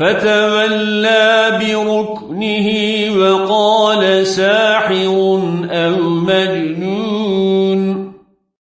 فتولى بركنه وقال ساحر أو مجنون